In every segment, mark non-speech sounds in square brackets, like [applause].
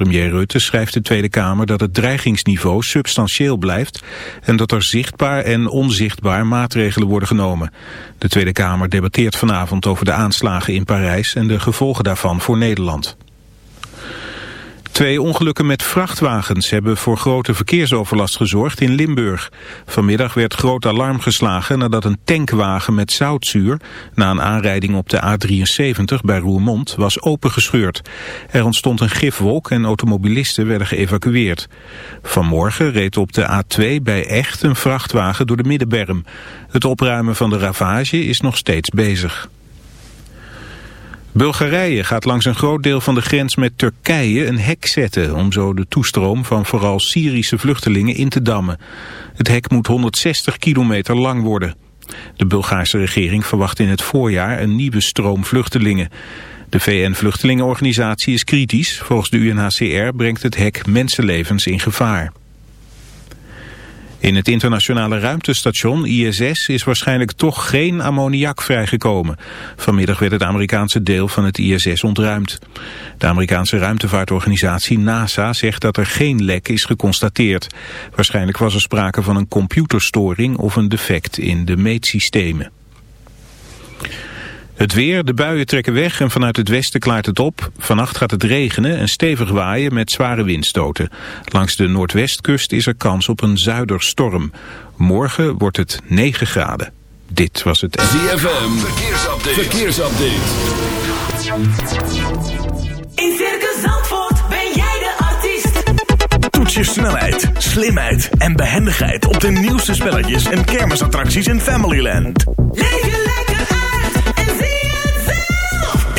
Premier Rutte schrijft de Tweede Kamer dat het dreigingsniveau substantieel blijft en dat er zichtbaar en onzichtbaar maatregelen worden genomen. De Tweede Kamer debatteert vanavond over de aanslagen in Parijs en de gevolgen daarvan voor Nederland. Twee ongelukken met vrachtwagens hebben voor grote verkeersoverlast gezorgd in Limburg. Vanmiddag werd groot alarm geslagen nadat een tankwagen met zoutzuur... na een aanrijding op de A73 bij Roermond was opengescheurd. Er ontstond een gifwolk en automobilisten werden geëvacueerd. Vanmorgen reed op de A2 bij Echt een vrachtwagen door de middenberm. Het opruimen van de ravage is nog steeds bezig. Bulgarije gaat langs een groot deel van de grens met Turkije een hek zetten... om zo de toestroom van vooral Syrische vluchtelingen in te dammen. Het hek moet 160 kilometer lang worden. De Bulgaarse regering verwacht in het voorjaar een nieuwe stroom vluchtelingen. De VN-vluchtelingenorganisatie is kritisch. Volgens de UNHCR brengt het hek mensenlevens in gevaar. In het internationale ruimtestation ISS is waarschijnlijk toch geen ammoniak vrijgekomen. Vanmiddag werd het Amerikaanse deel van het ISS ontruimd. De Amerikaanse ruimtevaartorganisatie NASA zegt dat er geen lek is geconstateerd. Waarschijnlijk was er sprake van een computerstoring of een defect in de meetsystemen. Het weer, de buien trekken weg en vanuit het westen klaart het op. Vannacht gaat het regenen en stevig waaien met zware windstoten. Langs de noordwestkust is er kans op een zuiderstorm. Morgen wordt het 9 graden. Dit was het... ZFM, verkeersupdate. verkeersupdate. In Circus Zandvoort ben jij de artiest. Toets je snelheid, slimheid en behendigheid op de nieuwste spelletjes en kermisattracties in Familyland. Leef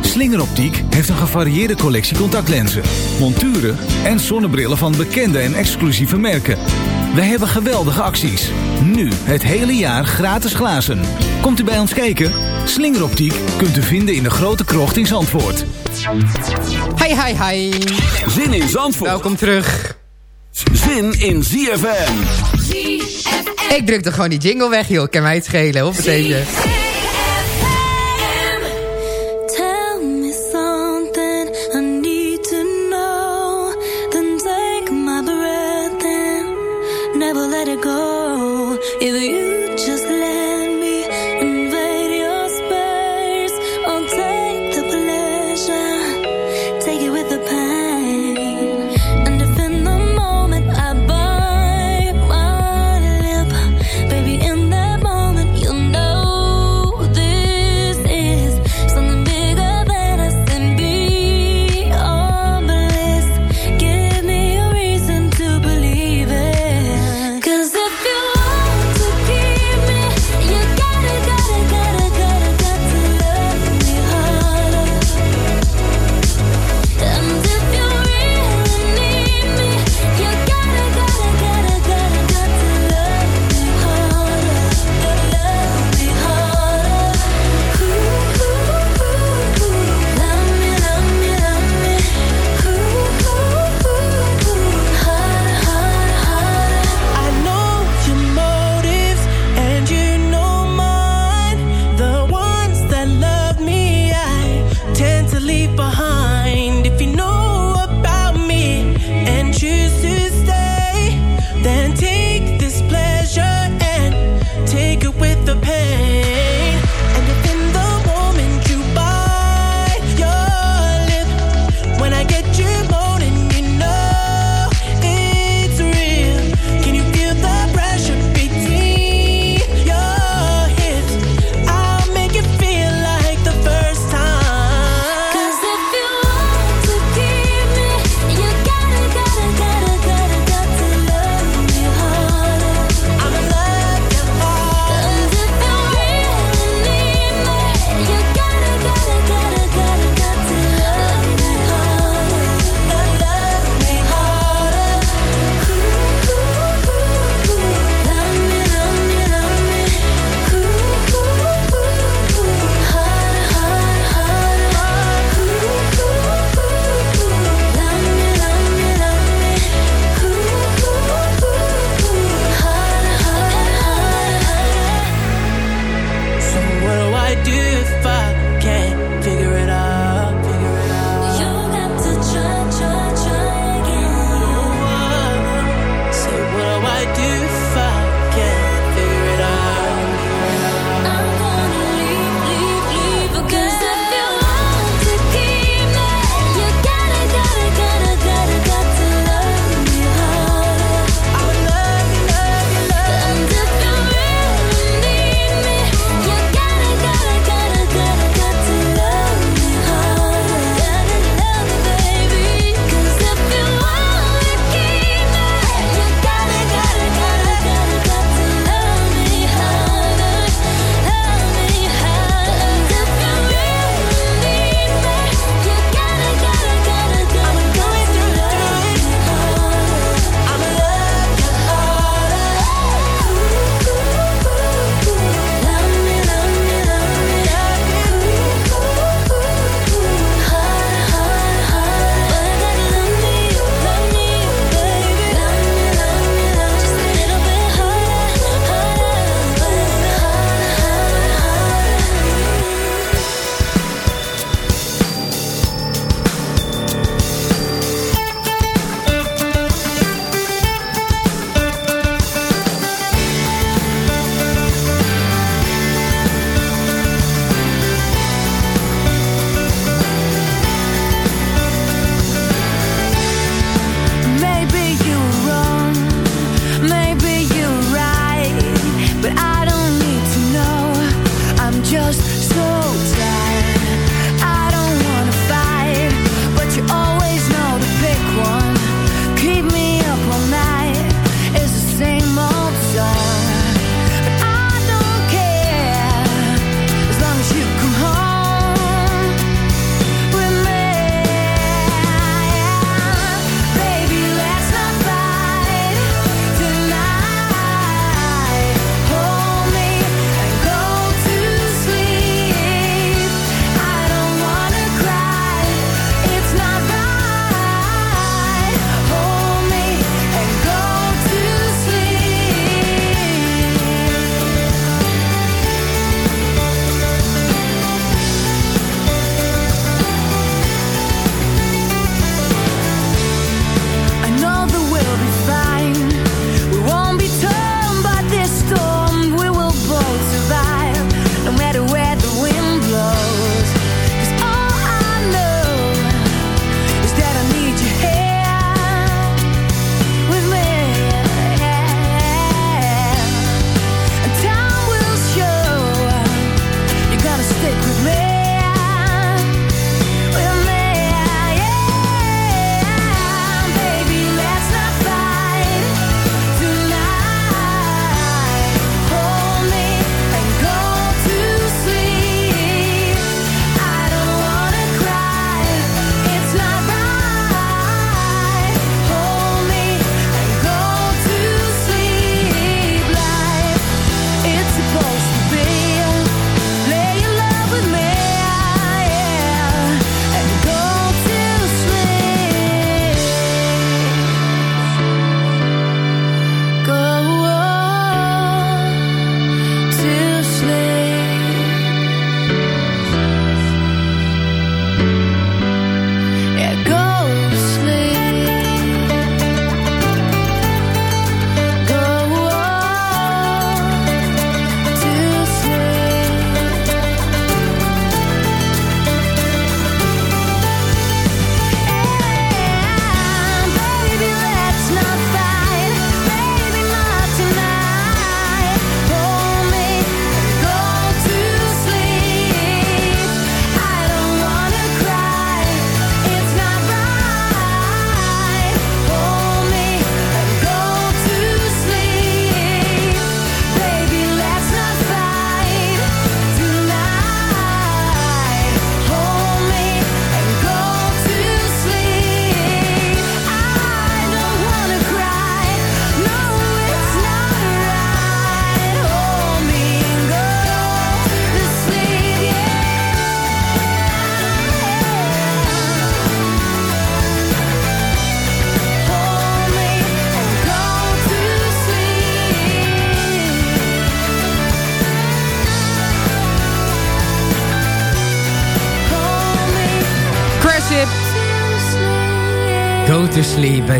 Slingeroptiek heeft een gevarieerde collectie contactlenzen, monturen en zonnebrillen van bekende en exclusieve merken. Wij hebben geweldige acties. Nu het hele jaar gratis glazen. Komt u bij ons kijken? Slingeroptiek kunt u vinden in de grote krocht in Zandvoort. Hi, hi, hi. Zin in Zandvoort. Welkom terug. Zin in ZFM. Ik drukte gewoon die jingle weg, joh. Kan mij het schelen. Op deze.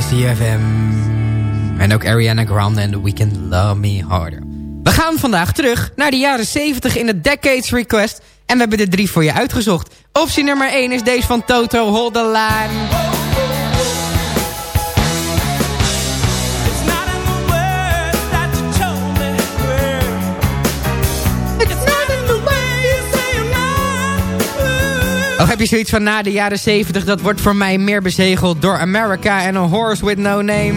CFM. En ook Ariana Grande en The Weeknd Love Me Harder. We gaan vandaag terug naar de jaren 70 in de Decades Request. En we hebben er drie voor je uitgezocht. Optie nummer 1 is deze van Toto, Hold the Line. Of heb je zoiets van na de jaren 70... dat wordt voor mij meer bezegeld door America en A Horse With No Name.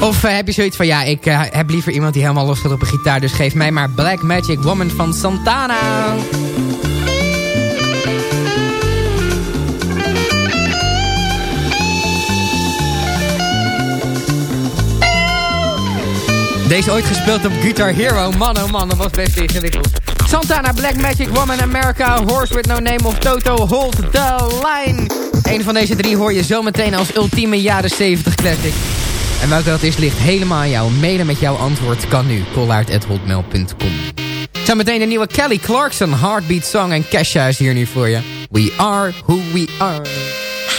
Of eh, heb je zoiets van, ja, ik eh, heb liever iemand die helemaal los gaat op een gitaar... dus geef mij maar Black Magic Woman van Santana. Deze ooit gespeeld op Guitar Hero. Man, oh man, dat was best ingewikkeld. Santana, Black Magic Woman, America, Horse With No Name of Toto, Hold the Line. Een van deze drie hoor je zometeen als ultieme jaren 70 classic. En welke dat is, ligt helemaal aan jou. Mailen met jouw antwoord kan nu. collaert.hotmail.com Zometeen de nieuwe Kelly Clarkson Heartbeat Song. En Kesha is hier nu voor je. We are who we are.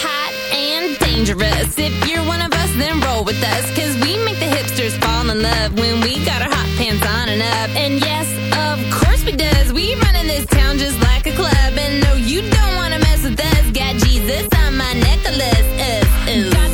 hot and dangerous. If you're one of us, then roll with us. Cause we make the hipsters fall in love when we got our hot pants on and up. And yes, of course we does. We run in this town just like a club. And no, you don't wanna mess with us. Got Jesus on my necklace. Uh, uh.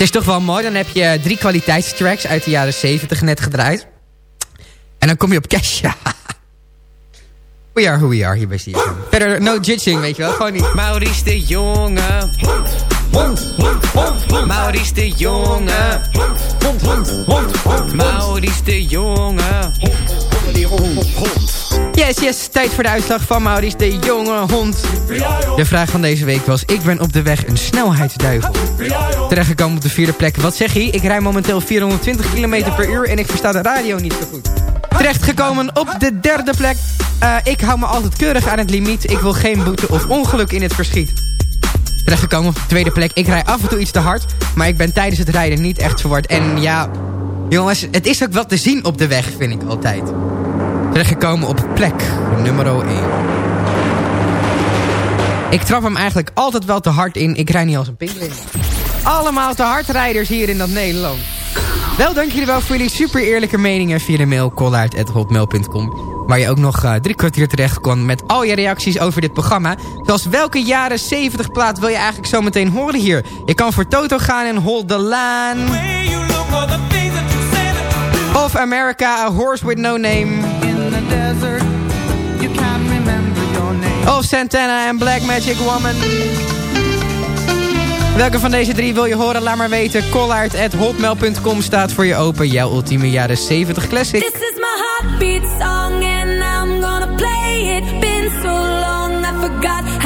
Het is toch wel mooi, dan heb je drie kwaliteitstracks uit de jaren 70 net gedraaid. En dan kom je op Kesha. [laughs] We are who we are hier bij CFM. Verder no judging, weet je wel. Gewoon niet. Maurice de Jonge. De Jonge. De Jonge. Yes, yes, tijd voor de uitslag van Maurice de Jonge Hond. De vraag van deze week was, ik ben op de weg een snelheidsduivel. Terechtgekomen op de vierde plek, wat zeg je? Ik rij momenteel 420 km per uur en ik versta de radio niet zo goed. Terechtgekomen op de derde plek, eh, ik hou me altijd keurig aan het limiet. Ik wil geen boete of ongeluk in het verschiet. Terechtgekomen op de tweede plek, ik rij af en toe iets te hard, maar ik ben tijdens het rijden niet echt verward. En ja, jongens, het is ook wat te zien op de weg, vind ik altijd. Terechtgekomen op plek nummer 1. Ik trap hem eigenlijk altijd wel te hard in. Ik rij niet als een pinguïn. Allemaal te hardrijders hier in dat Nederland. Wel, dank jullie wel voor jullie super eerlijke meningen via de mail kollaard.hotmail.com. Waar je ook nog eh, drie kwartier terecht kon met al je reacties over dit programma. Zoals welke jaren 70 plaat wil je eigenlijk zo meteen horen hier? Je kan voor Toto gaan en Hold the Line. Of America, A Horse With No Name. Of Santana en Black Magic Woman. Welke van deze drie wil je horen? Laat maar weten. Collard.hotmail.com staat voor je open. Jouw ultieme jaren 70 classic. This is my heartbeat song and I'm gonna play it. Been so long I forgot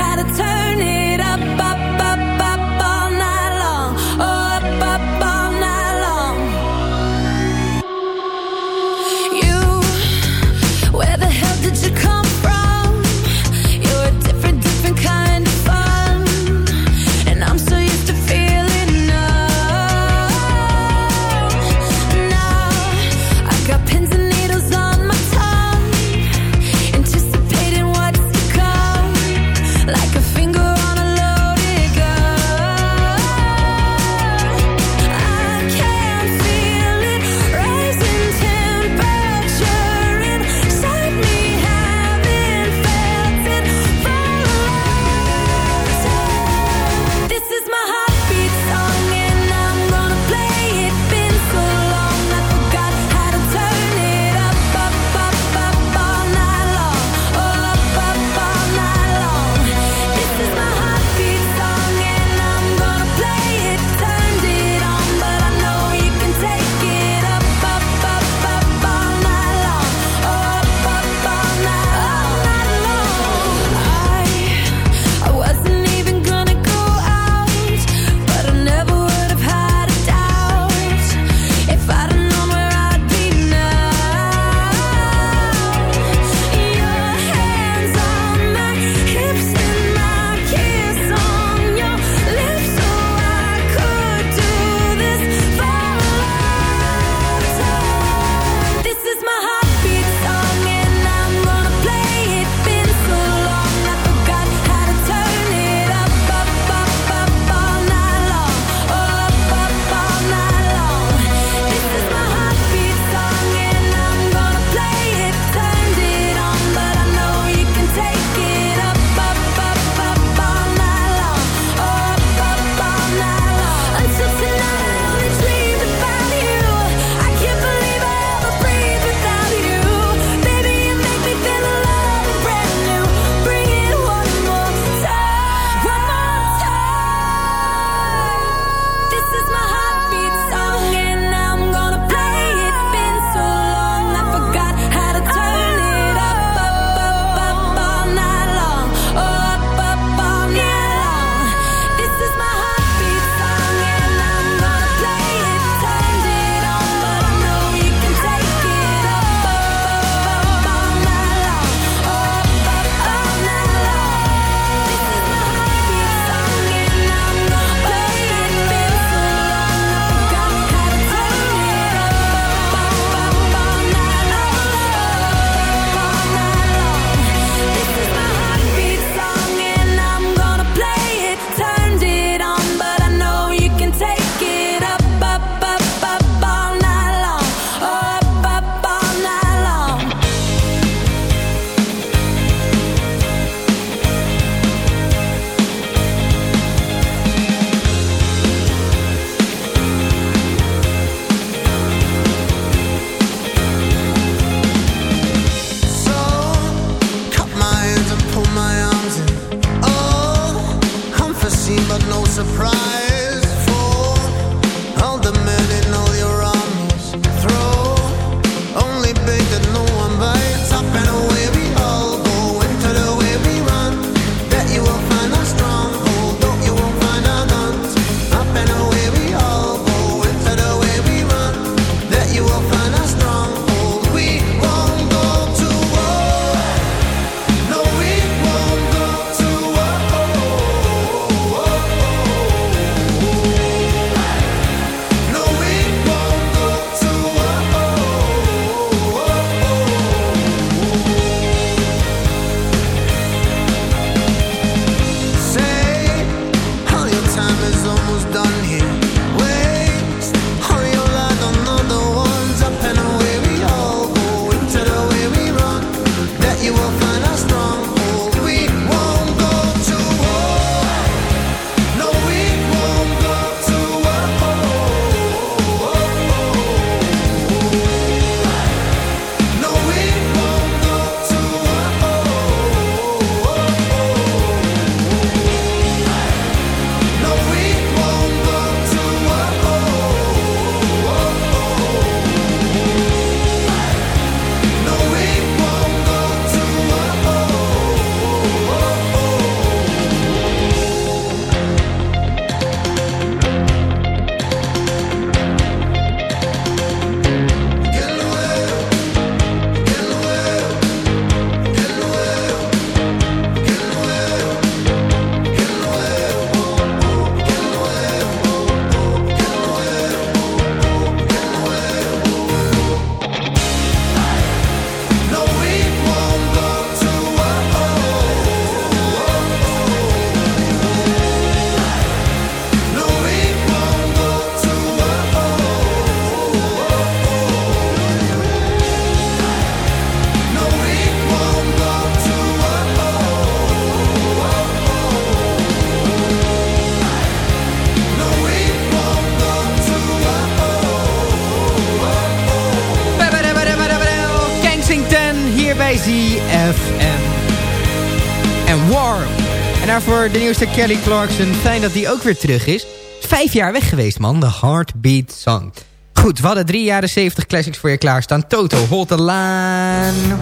de nieuwste Kelly Clarkson. Fijn dat die ook weer terug is. Vijf jaar weg geweest, man. De Heartbeat Song. Goed, we hadden drie jaren 70 classics voor je klaarstaan. Toto, Hold the Line.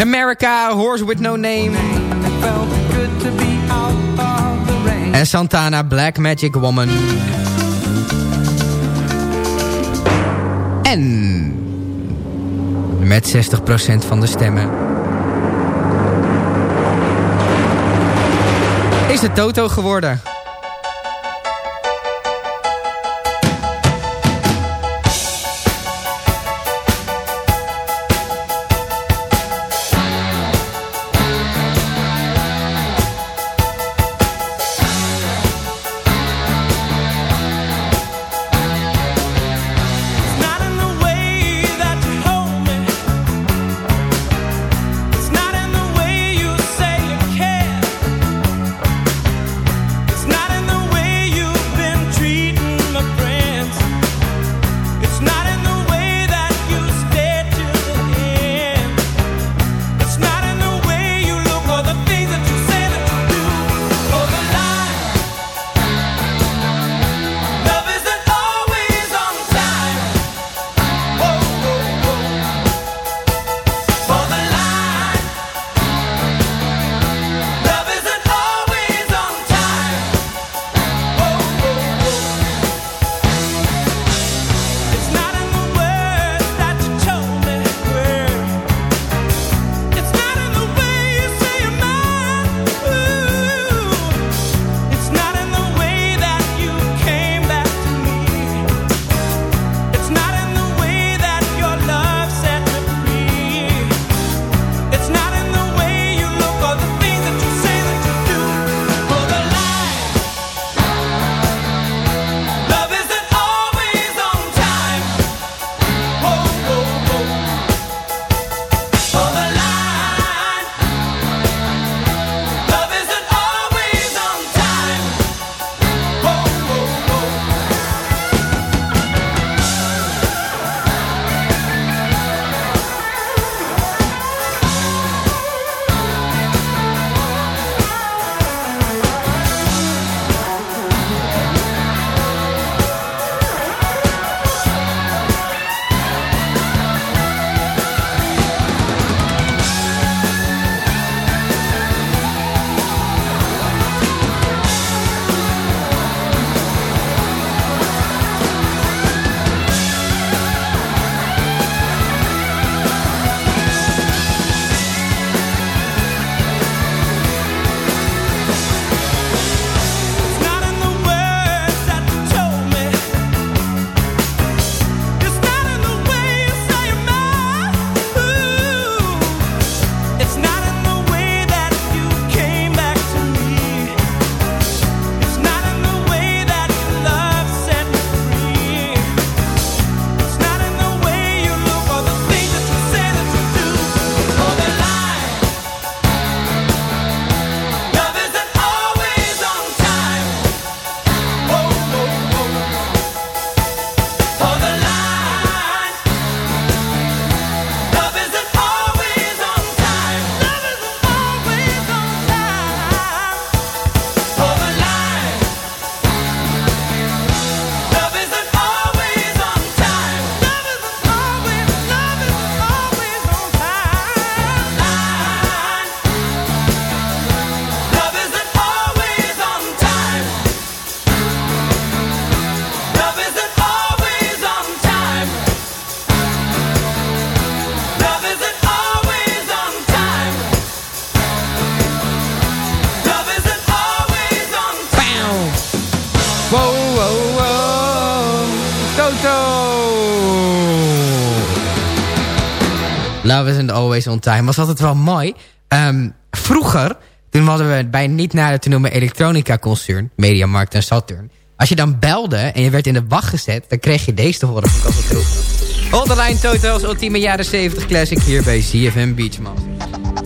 America, Horse With No Name. En Santana, Black Magic Woman. En... Met 60% van de stemmen is het Toto geworden. Always On Time was altijd wel mooi. Ehm, vroeger, toen hadden we bij niet nader te noemen elektronica concern, Mediamarkt en Saturn. Als je dan belde en je werd in de wacht gezet, dan kreeg je deze te horen van Kassentroep. Hold the line, ultieme jaren 70 classic hier bij CFM Beachman.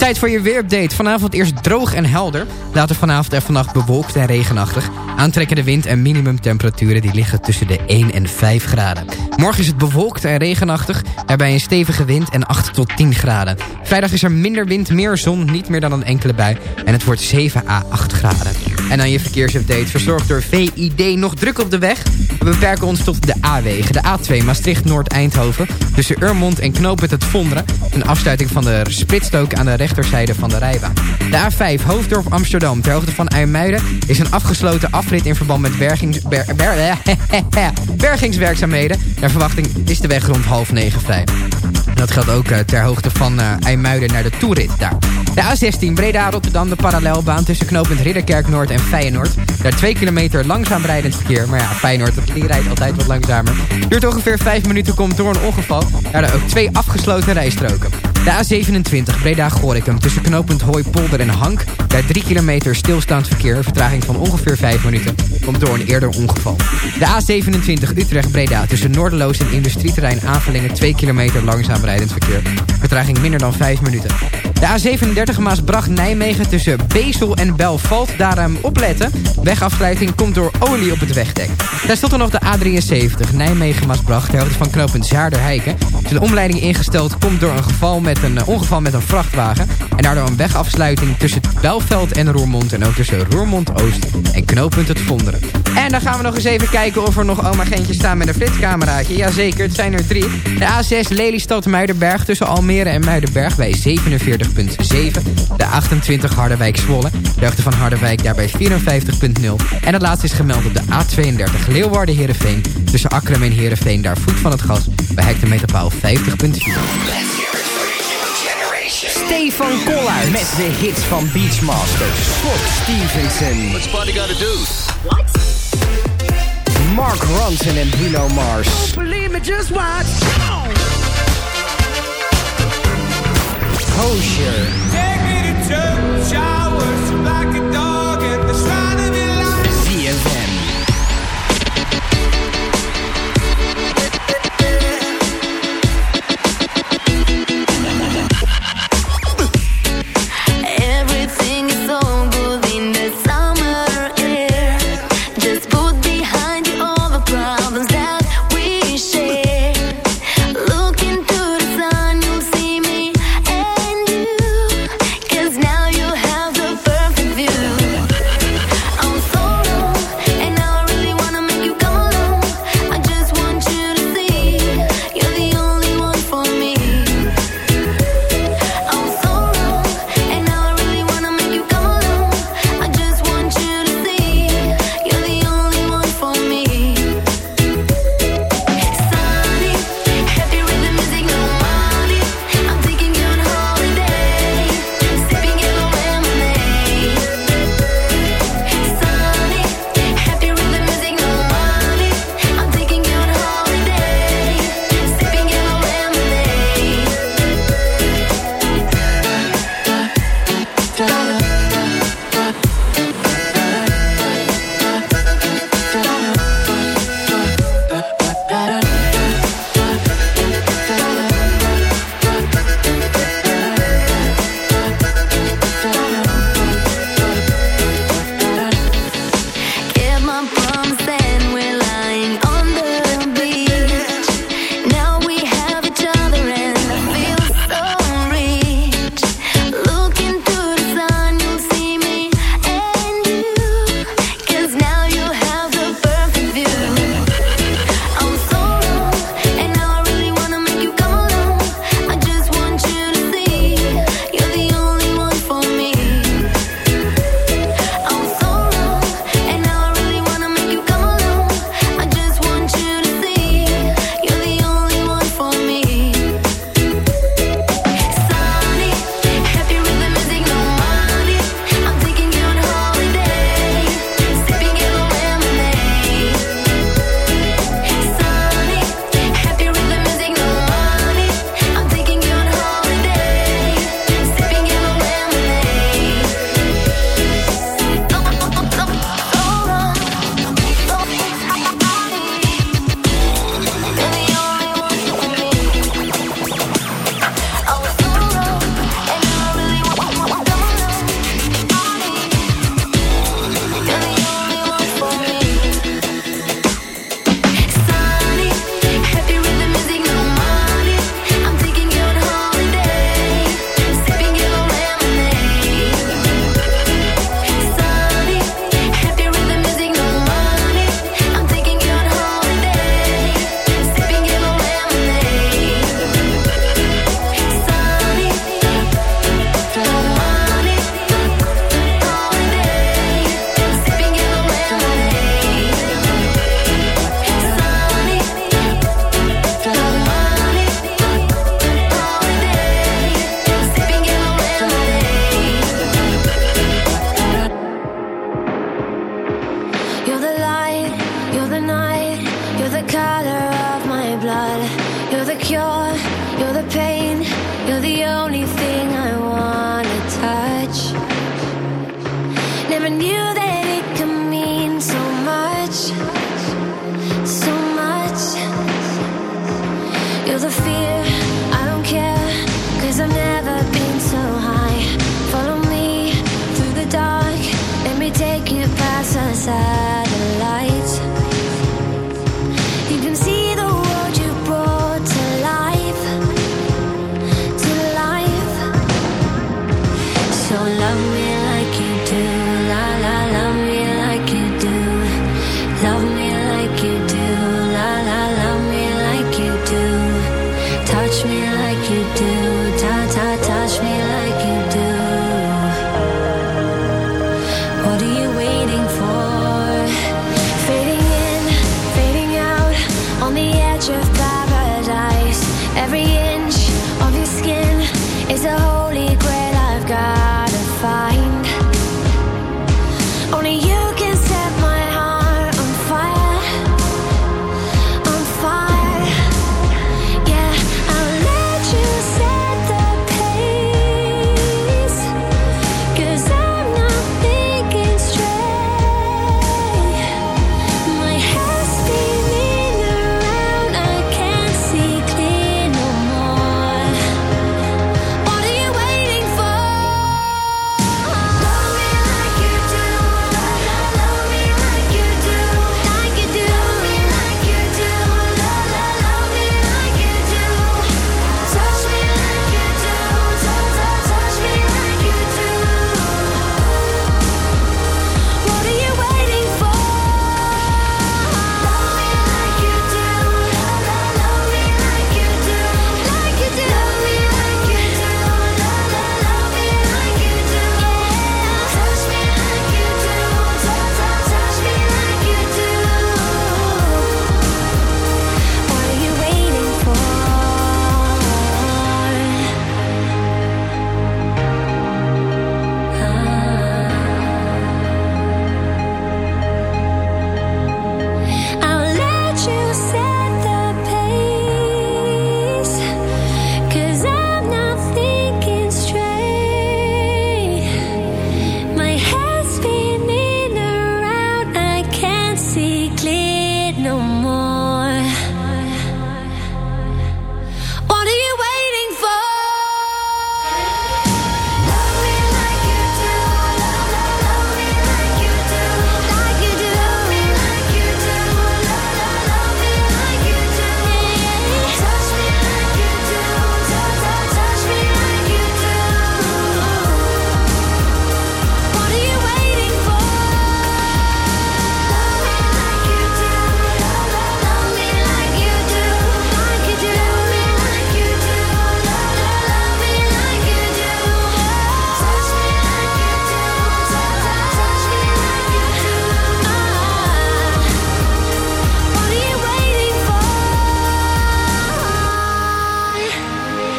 Tijd voor je weerupdate. Vanavond eerst droog en helder. Later vanavond en vannacht bewolkt en regenachtig. Aantrekkende wind en minimumtemperaturen die liggen tussen de 1 en 5 graden. Morgen is het bewolkt en regenachtig. Erbij een stevige wind en 8 tot 10 graden. Vrijdag is er minder wind, meer zon, niet meer dan een enkele bui. En het wordt 7 à 8 graden. En dan je verkeersupdate, verzorgd door VID. Nog druk op de weg. We beperken ons tot de A-wegen. De A2 Maastricht-Noord-Eindhoven. Tussen Urmond en Knoopend het Vonderen. Een afsluiting van de splitstook aan de rechterzijde van de rijbaan. De A5 Hoofddorp Amsterdam ter hoogte van IJmuiden is een afgesloten afrit in verband met bergings, ber, ber- [laughs] bergingswerkzaamheden. Naar verwachting is de weg rond half negen vrij. Dat geldt ook eh, ter hoogte van eh, IJmuiden naar de toerit daar. De A16 Breda-Rotterdam, de parallelbaan tussen knooppunt Ridderkerk Noord en Feyenoord. Daar 2 kilometer langzaam rijdend verkeer. Maar ja, Feyenoord die rijdt altijd wat langzamer. Duurt ongeveer 5 minuten, komt door een ongeval. Daardoor ook twee afgesloten rijstroken. De A27 Breda-Gorikum tussen knooppunt Hooipolder en Hank. Daar 3 kilometer stilstaand verkeer. Vertraging van ongeveer 5 minuten. Komt door een eerder ongeval. De A27 Utrecht-Breda tussen Noorderloos en Industrieterrein Avelingen 2 kilometer langzaam rijdend verkeer. Vertraging minder dan 5 minuten. De A37 Maasbracht-Nijmegen tussen Bezel en Belvalt. Daar um, opletten. Wegafsluiting komt door olie op het wegdek. Daar stond er nog de A73 Nijmegen-Maasbracht. Ter hoogte van knooppunt Zaarderheiken. Is een omleiding ingesteld. Komt door een geval met een uh, ongeval met een vrachtwagen. En daardoor een wegafsluiting tussen Belveld en Roermond. En ook tussen Roermond-Oost en knooppunt het Vonderen. En dan gaan we nog eens even kijken of er nog oma Geentje staan met een flitscameraatje. Jazeker, het zijn er drie. De A6 Lelystad-Muidenberg tussen Almere en Muidenberg bij 47 de 28 Harderwijk-Zwolle. De hoogte van Harderwijk daarbij 54.0. En het laatste is gemeld op de A32 Leeuwarden-Herenveen. Tussen Akrum en Herenveen, daar voet van het gas. Bij hectometerpaal 50.4. Stefan Koller met de hits van Beachmasters. Scott Stevenson. What's party gotta do? Mark Ronson en Bruno Mars. Believe me, just. kosher.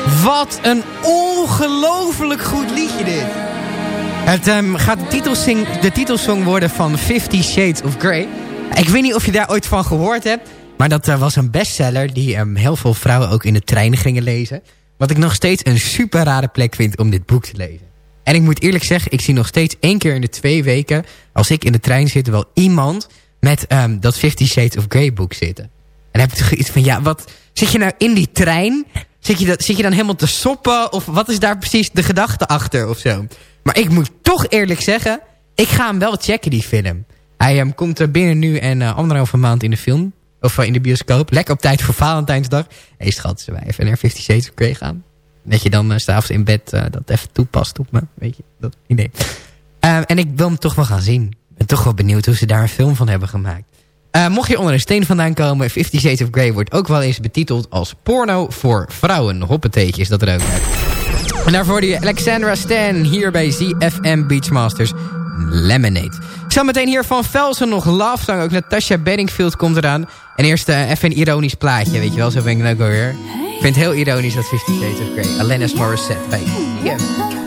Wat een ongelooflijk goed liedje dit. Het ehm, gaat de, titelsing, de titelsong worden van Fifty Shades of Grey. Ik weet niet of je daar ooit van gehoord hebt. Maar dat eh, was een bestseller die ehm, heel veel vrouwen ook in de trein gingen lezen. Wat ik nog steeds een super rare plek vind om dit boek te lezen. En ik moet eerlijk zeggen, ik zie nog steeds één keer in de twee weken... als ik in de trein zit, wel iemand met ehm, dat Fifty Shades of Grey boek zitten. En dan heb je toch iets van, ja, wat... Zit je nou in die trein? Zit je, dat, zit je dan helemaal te soppen? Of wat is daar precies de gedachte achter of zo? Maar ik moet toch eerlijk zeggen... ik ga hem wel checken, die film. Hij ehm, komt binnen nu en uh, anderhalve maand in de film. Of eh, in de bioscoop. Lekker op tijd voor Valentijnsdag. Hé hey, schat, zullen wij even naar Fifty Shades of Grey gaan? Dat je dan uh, s'avonds in bed dat even toepast op me. Weet je, dat idee. Uh, en ik wil hem toch wel gaan zien. Ik ben toch wel benieuwd hoe ze daar een film van hebben gemaakt. Uh, mocht je onder een steen vandaan komen... Fifty Shades of Grey wordt ook wel eens betiteld als porno voor vrouwen. Hoppeteetje is dat er ook uit. En daarvoor die Alexandra Stan hier bij ZFM Beachmasters Lemonade. Zometeen hier van Velsen nog Love Song. Ook Natasha Bedingfield komt eraan. En eerst uh, even een ironisch plaatje, weet je wel. Zo ben ik ook alweer. Ik vind het heel ironisch dat Fifty Shades of Grey. Alanis Morissette bij yeah.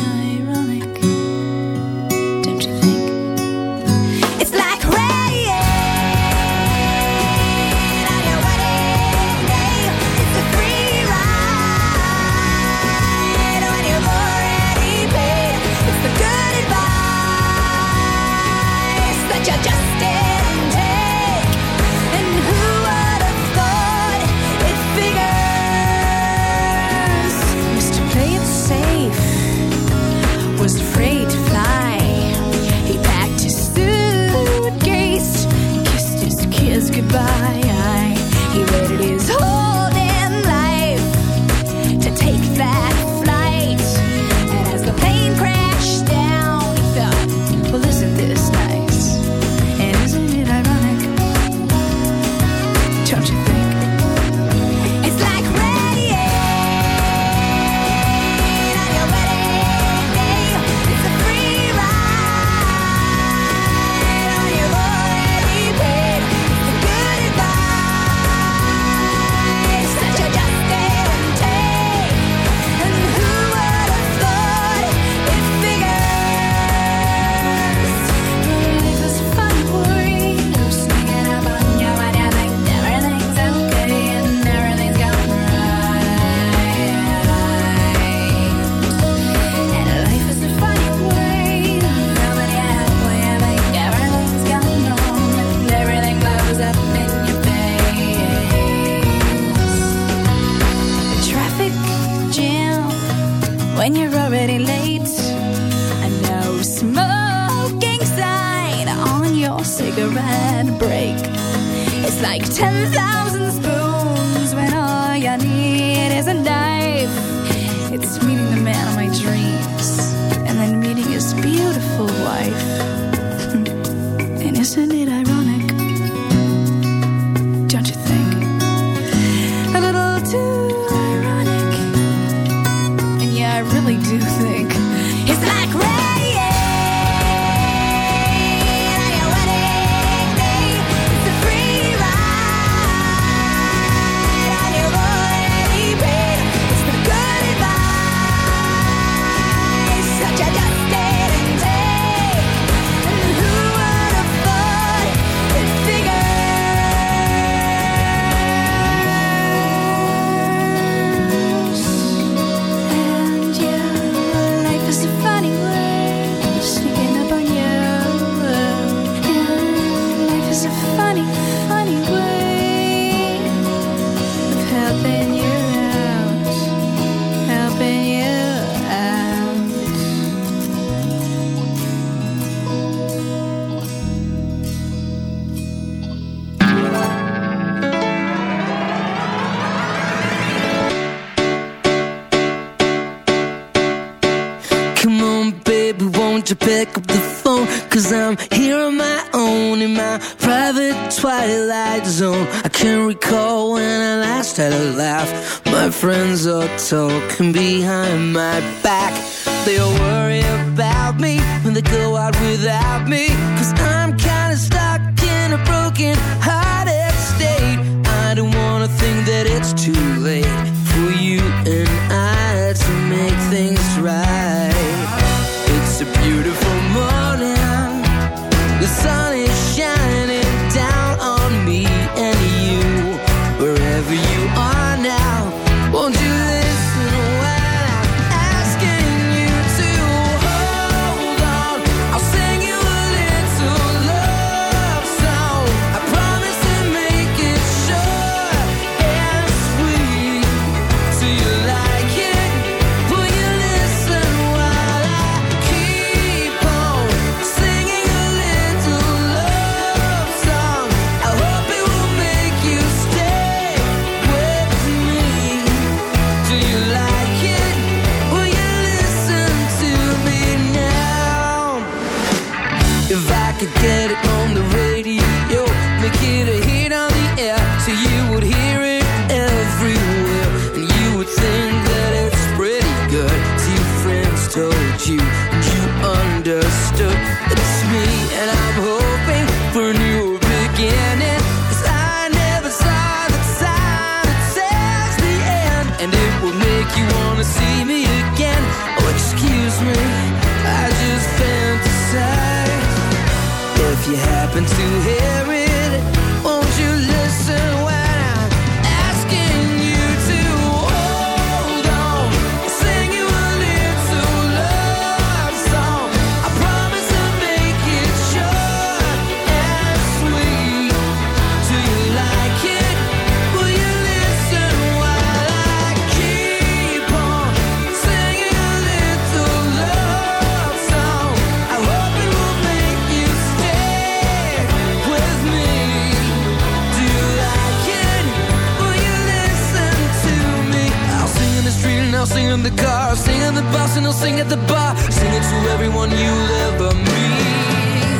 sing at the bar, sing it to everyone you'll ever meet.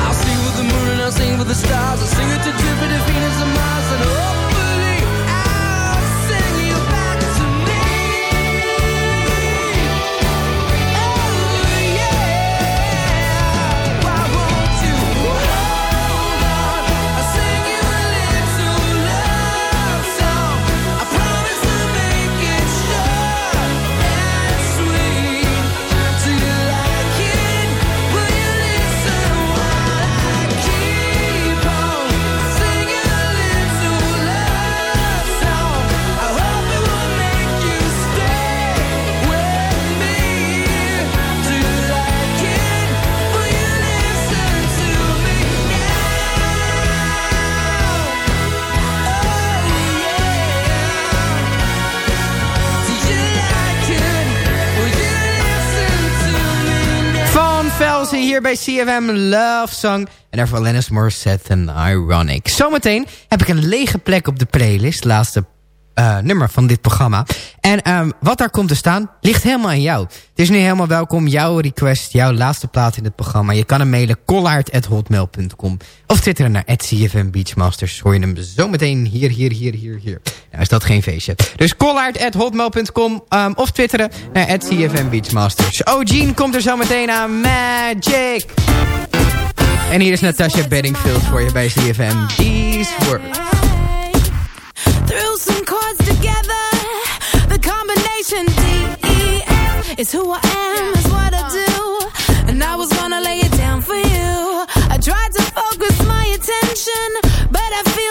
I'll sing with the moon and I'll sing with the stars, I'll sing it to Jupiter, Venus, and Mars, and oh. hier bij CFM Love Song. En daarvoor Lennis Morissette en Ironic. Zometeen heb ik een lege plek op de playlist. Laatste eh, nummer van dit programma. En ehm, wat daar komt te staan, ligt helemaal aan jou. Het is nu helemaal welkom, jouw request, jouw laatste plaat in het programma. Je kan hem mailen, collard.hotmail.com. Of twitteren naar CFM Beachmasters. Hoor je hem zo meteen hier, hier, hier, hier, hier. Nou, is dat geen feestje. Dus collard.hotmail.com ehm, of twitteren naar CFM Beachmasters. Oh, Jean komt er zo meteen aan. Magic! En hier is Natasha Beddingfield voor je bij CFM. These words. some chords together. The combination D E F is who I am, is what I uh. do. And I was gonna lay it down for you. I tried to focus my attention, but I feel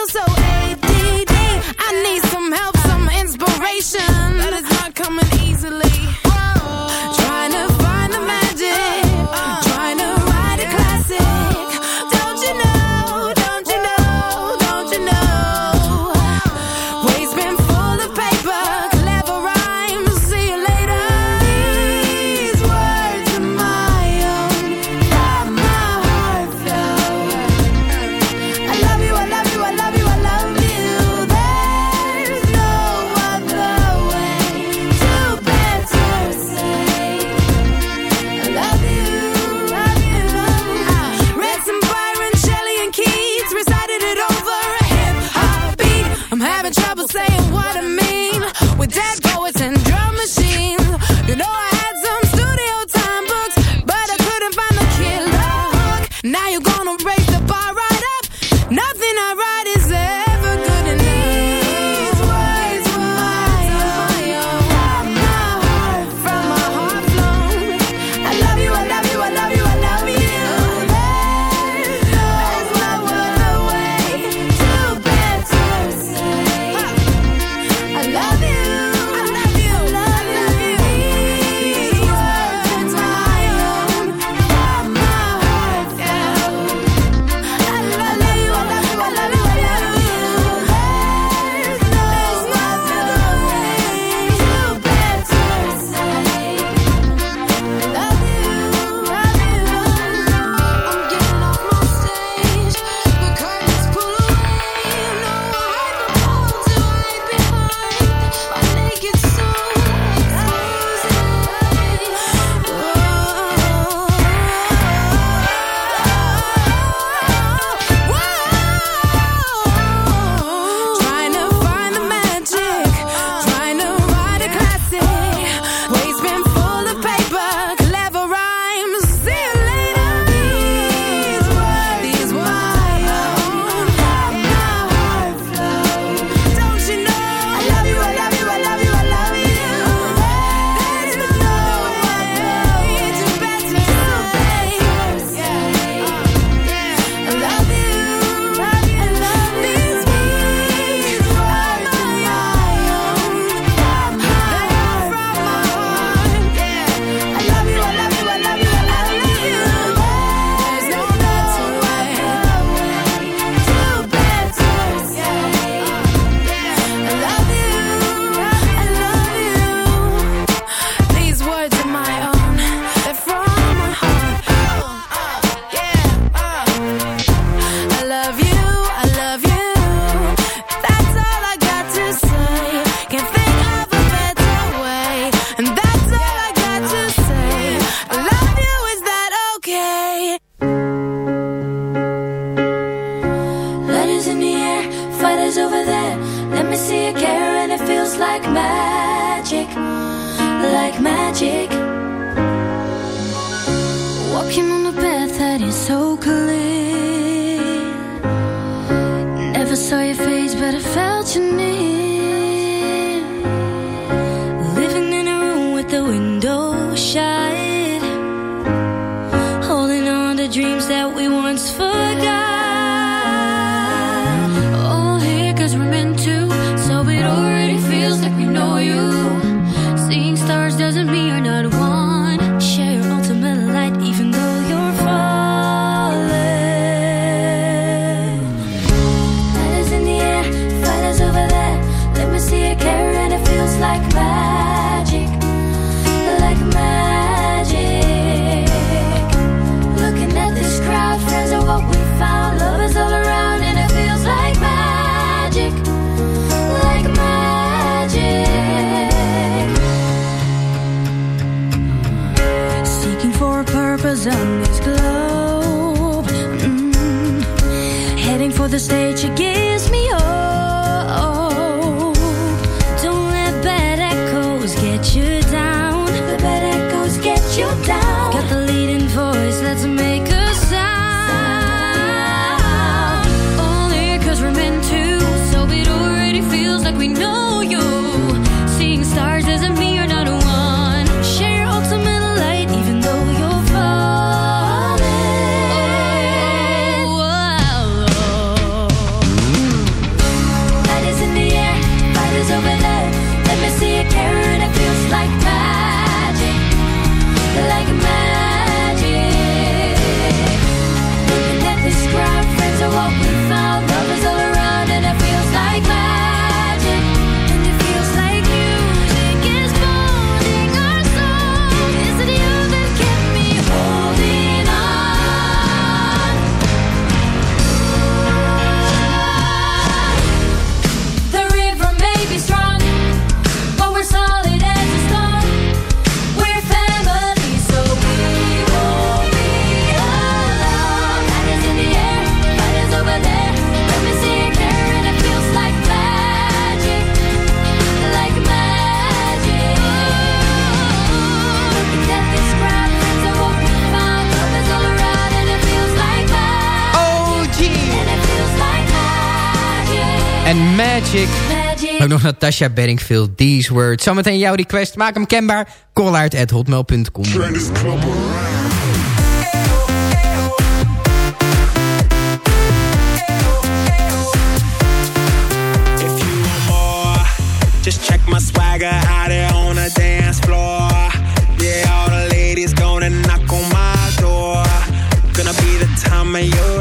Magic. Magic. Ook nog Natasha Bedingfield, These Words. Zometeen jouw request, maak hem kenbaar. Collaard.hotmail.com Just check my swagger out there on the dance floor. Yeah, all the ladies gonna knock on my door. Gonna be the time of your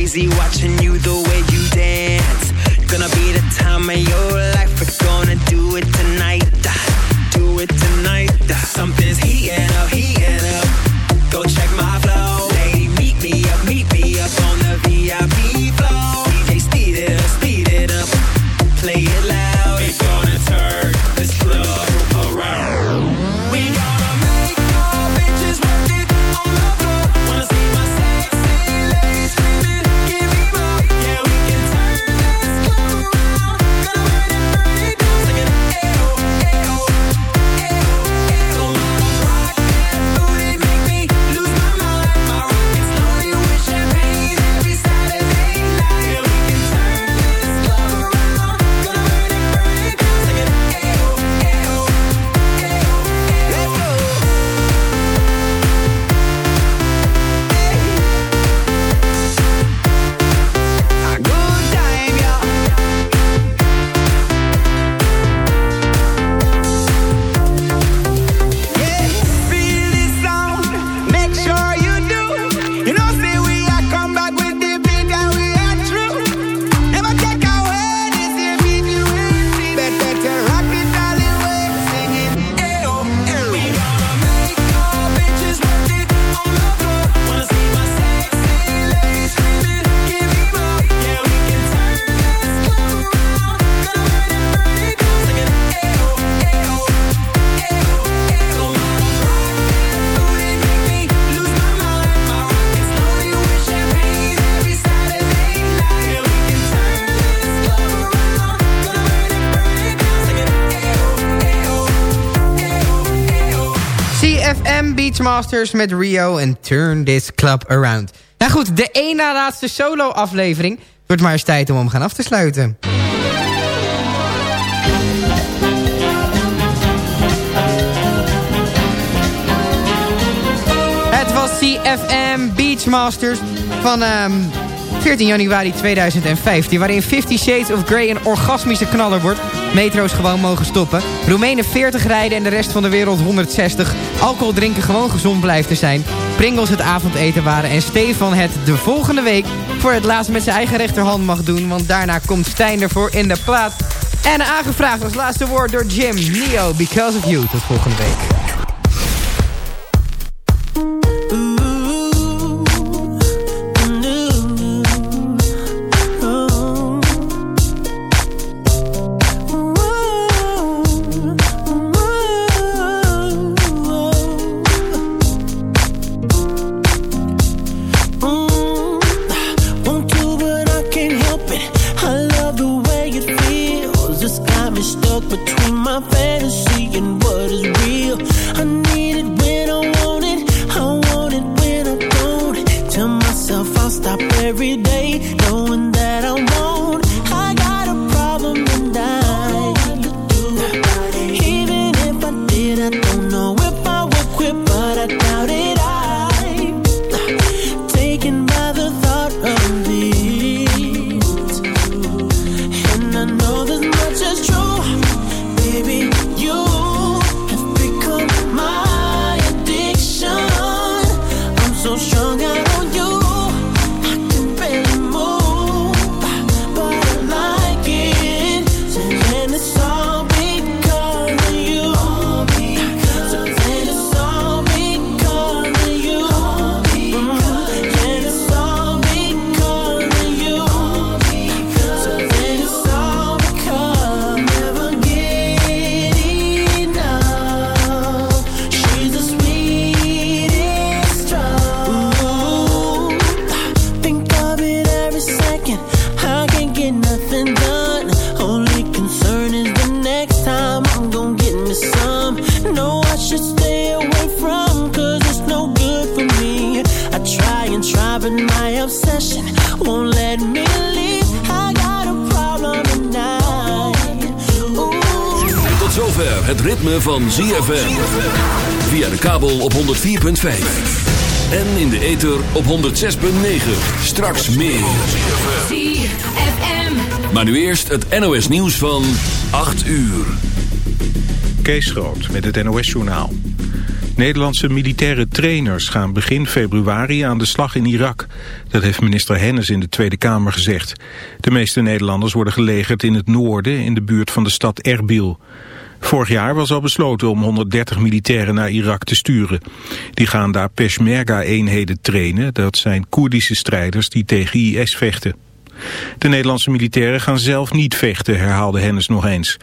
crazy watching you the way you dance. Gonna be the time of your life. We're gonna do it tonight. Do it tonight. Something's heating up, heating CFM Beachmasters met Rio en Turn This Club Around. Nou goed, de één na laatste solo-aflevering. Het wordt maar eens tijd om hem gaan af te sluiten. Het was CFM Beachmasters van ehm, 14 januari 2015... waarin 50 Shades of Grey een orgasmische knaller wordt. Metro's gewoon mogen stoppen. Roemenen 40 rijden en de rest van de wereld 160. Alcohol drinken gewoon gezond blijft te zijn. Pringles het avondeten waren. En Stefan het de volgende week voor het laatst met zijn eigen rechterhand mag doen. Want daarna komt Stijn ervoor in de plaats. En aangevraagd als laatste woord door Jim Neo. Because of you. Tot volgende week. Op 106.9. Straks meer. Maar nu eerst het NOS nieuws van 8 uur. Kees Groot met het NOS-journaal. Nederlandse militaire trainers gaan begin februari aan de slag in Irak. Dat heeft minister Hennis in de Tweede Kamer gezegd. De meeste Nederlanders worden gelegerd in het noorden... in de buurt van de stad Erbil. Vorig jaar was al besloten om 130 militairen naar Irak te sturen. Die gaan daar Peshmerga-eenheden trainen. Dat zijn Koerdische strijders die tegen IS vechten. De Nederlandse militairen gaan zelf niet vechten, herhaalde Hennis nog eens.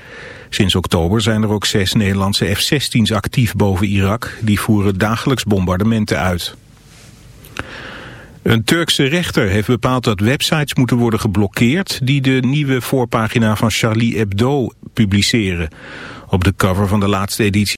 Sinds oktober zijn er ook zes Nederlandse F-16's actief boven Irak. Die voeren dagelijks bombardementen uit. Een Turkse rechter heeft bepaald dat websites moeten worden geblokkeerd... die de nieuwe voorpagina van Charlie Hebdo publiceren. Op de cover van de laatste editie